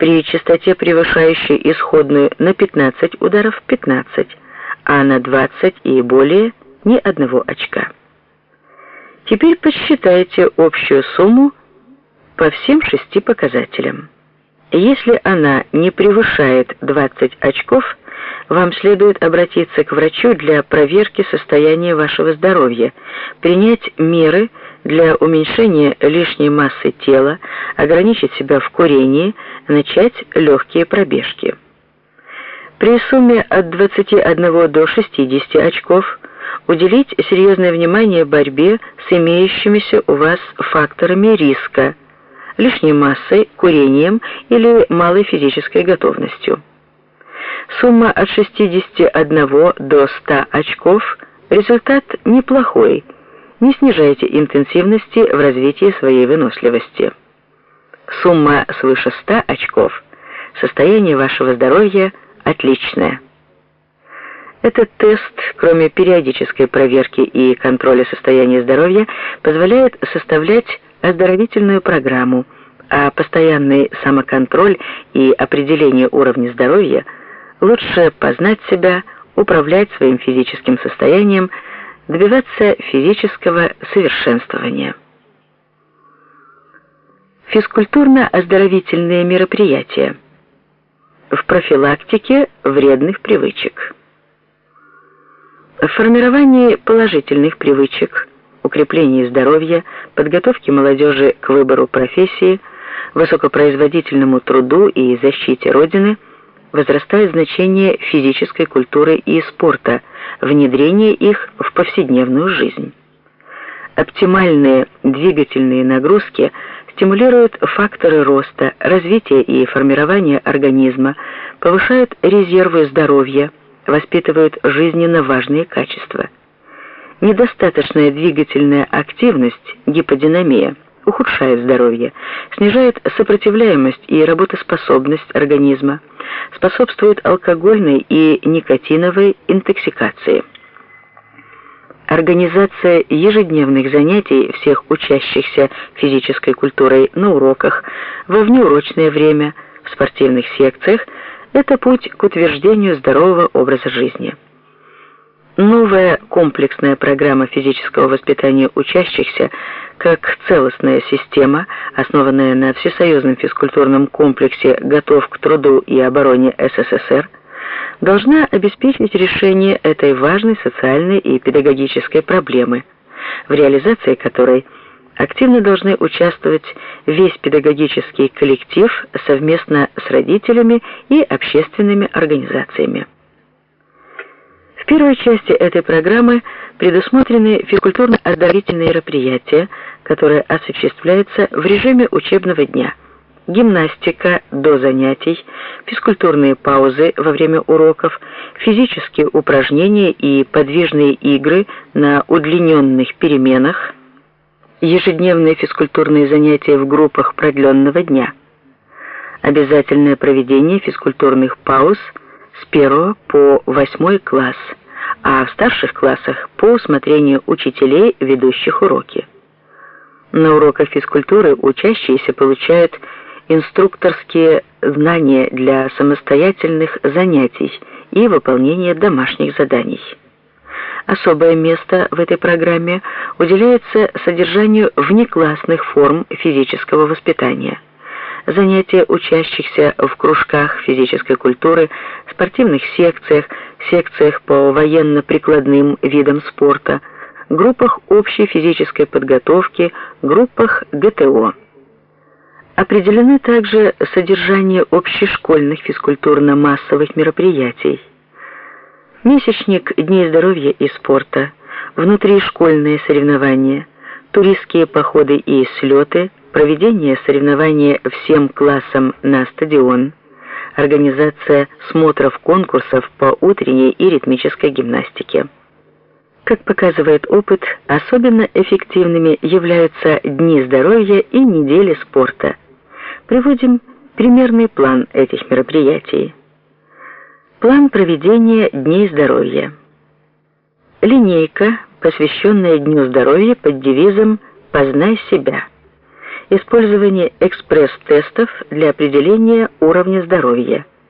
при частоте, превышающей исходную на 15 ударов 15, а на 20 и более ни одного очка. Теперь посчитайте общую сумму по всем шести показателям. Если она не превышает 20 очков, вам следует обратиться к врачу для проверки состояния вашего здоровья, принять меры для уменьшения лишней массы тела, ограничить себя в курении, начать легкие пробежки. При сумме от 21 до 60 очков уделить серьезное внимание борьбе с имеющимися у вас факторами риска, лишней массой, курением или малой физической готовностью. Сумма от 61 до 100 очков – результат неплохой. Не снижайте интенсивности в развитии своей выносливости. Сумма свыше 100 очков – состояние вашего здоровья отличное. Этот тест, кроме периодической проверки и контроля состояния здоровья, позволяет составлять оздоровительную программу, а постоянный самоконтроль и определение уровня здоровья – лучше познать себя, управлять своим физическим состоянием, добиваться физического совершенствования. Физкультурно-оздоровительные мероприятия в профилактике вредных привычек. В формировании положительных привычек, укреплении здоровья, подготовке молодежи к выбору профессии, высокопроизводительному труду и защите Родины – возрастает значение физической культуры и спорта, внедрение их в повседневную жизнь. Оптимальные двигательные нагрузки стимулируют факторы роста, развития и формирования организма, повышают резервы здоровья, воспитывают жизненно важные качества. Недостаточная двигательная активность, гиподинамия – ухудшает здоровье, снижает сопротивляемость и работоспособность организма, способствует алкогольной и никотиновой интоксикации. Организация ежедневных занятий всех учащихся физической культурой на уроках, во внеурочное время, в спортивных секциях – это путь к утверждению здорового образа жизни. Новая комплексная программа физического воспитания учащихся как целостная система, основанная на всесоюзном физкультурном комплексе «Готов к труду и обороне СССР», должна обеспечить решение этой важной социальной и педагогической проблемы, в реализации которой активно должны участвовать весь педагогический коллектив совместно с родителями и общественными организациями. Первой части этой программы предусмотрены физкультурно-оздоровительные мероприятия, которые осуществляются в режиме учебного дня. Гимнастика до занятий, физкультурные паузы во время уроков, физические упражнения и подвижные игры на удлиненных переменах, ежедневные физкультурные занятия в группах продленного дня, обязательное проведение физкультурных пауз с 1 по 8 класс, а в старших классах по усмотрению учителей, ведущих уроки. На уроках физкультуры учащиеся получают инструкторские знания для самостоятельных занятий и выполнения домашних заданий. Особое место в этой программе уделяется содержанию внеклассных форм физического воспитания. Занятия учащихся в кружках физической культуры, спортивных секциях, секциях по военно-прикладным видам спорта – группах общей физической подготовки, группах ГТО. Определены также содержание общешкольных физкультурно-массовых мероприятий. Месячник Дней здоровья и спорта, внутришкольные соревнования, туристские походы и слеты, проведение соревнования всем классам на стадион, организация смотров конкурсов по утренней и ритмической гимнастике. Как показывает опыт, особенно эффективными являются дни здоровья и недели спорта. Приводим примерный план этих мероприятий. План проведения дней здоровья. Линейка, посвященная Дню здоровья под девизом «Познай себя». Использование экспресс-тестов для определения уровня здоровья,